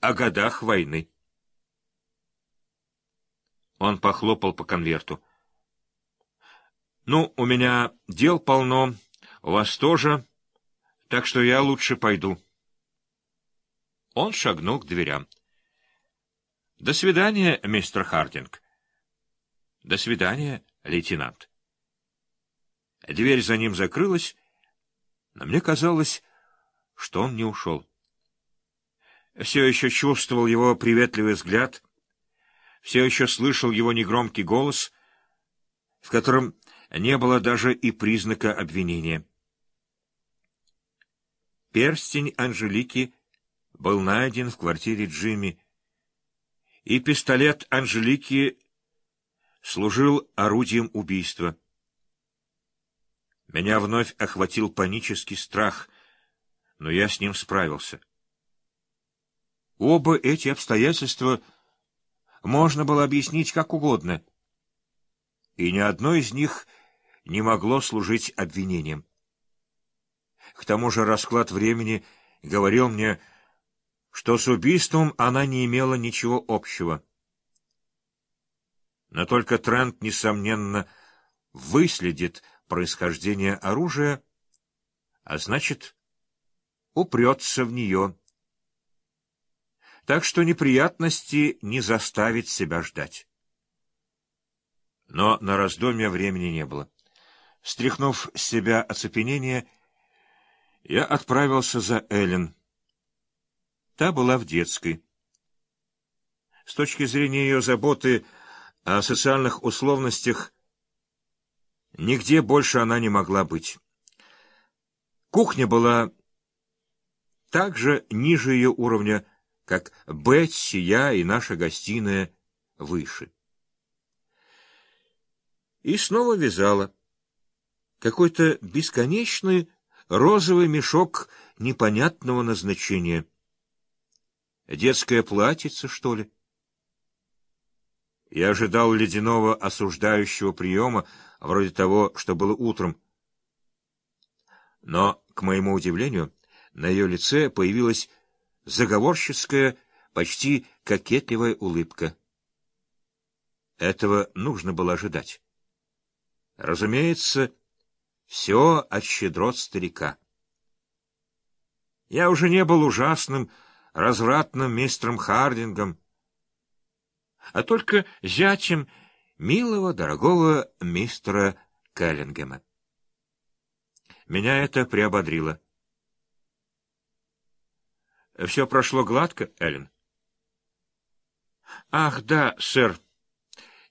о годах войны. Он похлопал по конверту. «Ну, у меня дел полно, у вас тоже, так что я лучше пойду». Он шагнул к дверям. «До свидания, мистер Хардинг». «До свидания, лейтенант». Дверь за ним закрылась, но мне казалось, что он не ушел. Все еще чувствовал его приветливый взгляд, все еще слышал его негромкий голос, в котором не было даже и признака обвинения. Перстень Анжелики был найден в квартире Джимми, и пистолет Анжелики служил орудием убийства. Меня вновь охватил панический страх, но я с ним справился. Оба эти обстоятельства можно было объяснить как угодно, и ни одно из них не могло служить обвинением. К тому же расклад времени говорил мне, что с убийством она не имела ничего общего. Но только Трент, несомненно, выследит происхождение оружия, а значит, упрется в нее. Так что неприятности не заставить себя ждать. Но на раздумья времени не было. Стряхнув с себя оцепенение, я отправился за Эллен. Та была в детской. С точки зрения ее заботы о социальных условностях, Нигде больше она не могла быть. Кухня была также ниже ее уровня, как Бетси, я и наша гостиная выше. И снова вязала. Какой-то бесконечный розовый мешок непонятного назначения. Детское платьице, что ли? Я ожидал ледяного осуждающего приема, вроде того, что было утром. Но, к моему удивлению, на ее лице появилась заговорщицкая, почти кокетливая улыбка. Этого нужно было ожидать. Разумеется, все от щедрот старика. Я уже не был ужасным, развратным мистером Хардингом, а только зятем милого, дорогого мистера Келлингема. Меня это приободрило. Все прошло гладко, Эллен? Ах, да, сэр.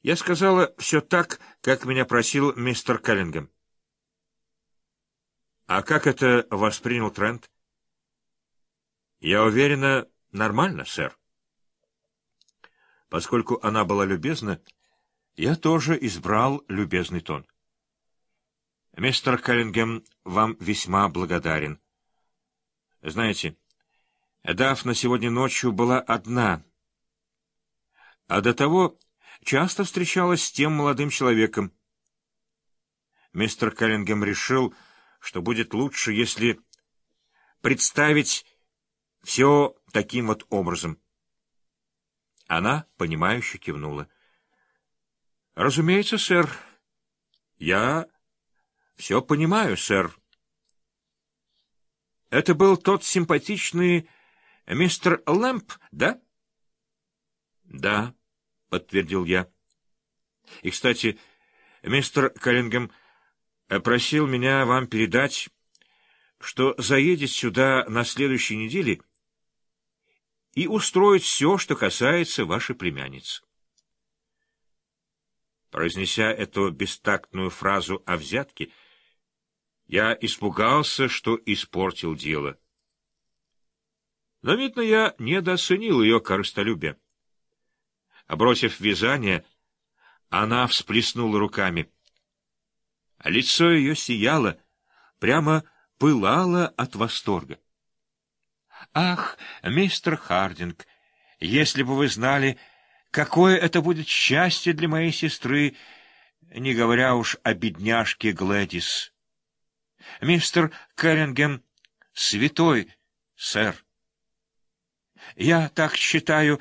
Я сказала все так, как меня просил мистер Келлингем. А как это воспринял Трент? Я уверена, нормально, сэр. Поскольку она была любезна, я тоже избрал любезный тон. Мистер Келлингем вам весьма благодарен. Знаете, Дафна сегодня ночью была одна, а до того часто встречалась с тем молодым человеком. Мистер Келлингем решил, что будет лучше, если представить все таким вот образом. Она, понимающе кивнула. — Разумеется, сэр. Я все понимаю, сэр. Это был тот симпатичный мистер Лэмп, да? — Да, — подтвердил я. — И, кстати, мистер Каллингем просил меня вам передать, что заедет сюда на следующей неделе и устроить все, что касается вашей племянницы. Произнеся эту бестактную фразу о взятке, я испугался, что испортил дело. Но, видно, я недооценил ее корыстолюбие. Бросив вязание, она всплеснула руками. Лицо ее сияло, прямо пылало от восторга. Ах, мистер Хардинг, если бы вы знали, какое это будет счастье для моей сестры, не говоря уж о бедняжке Глэдис. Мистер Кэррингем святой, сэр. Я так считаю,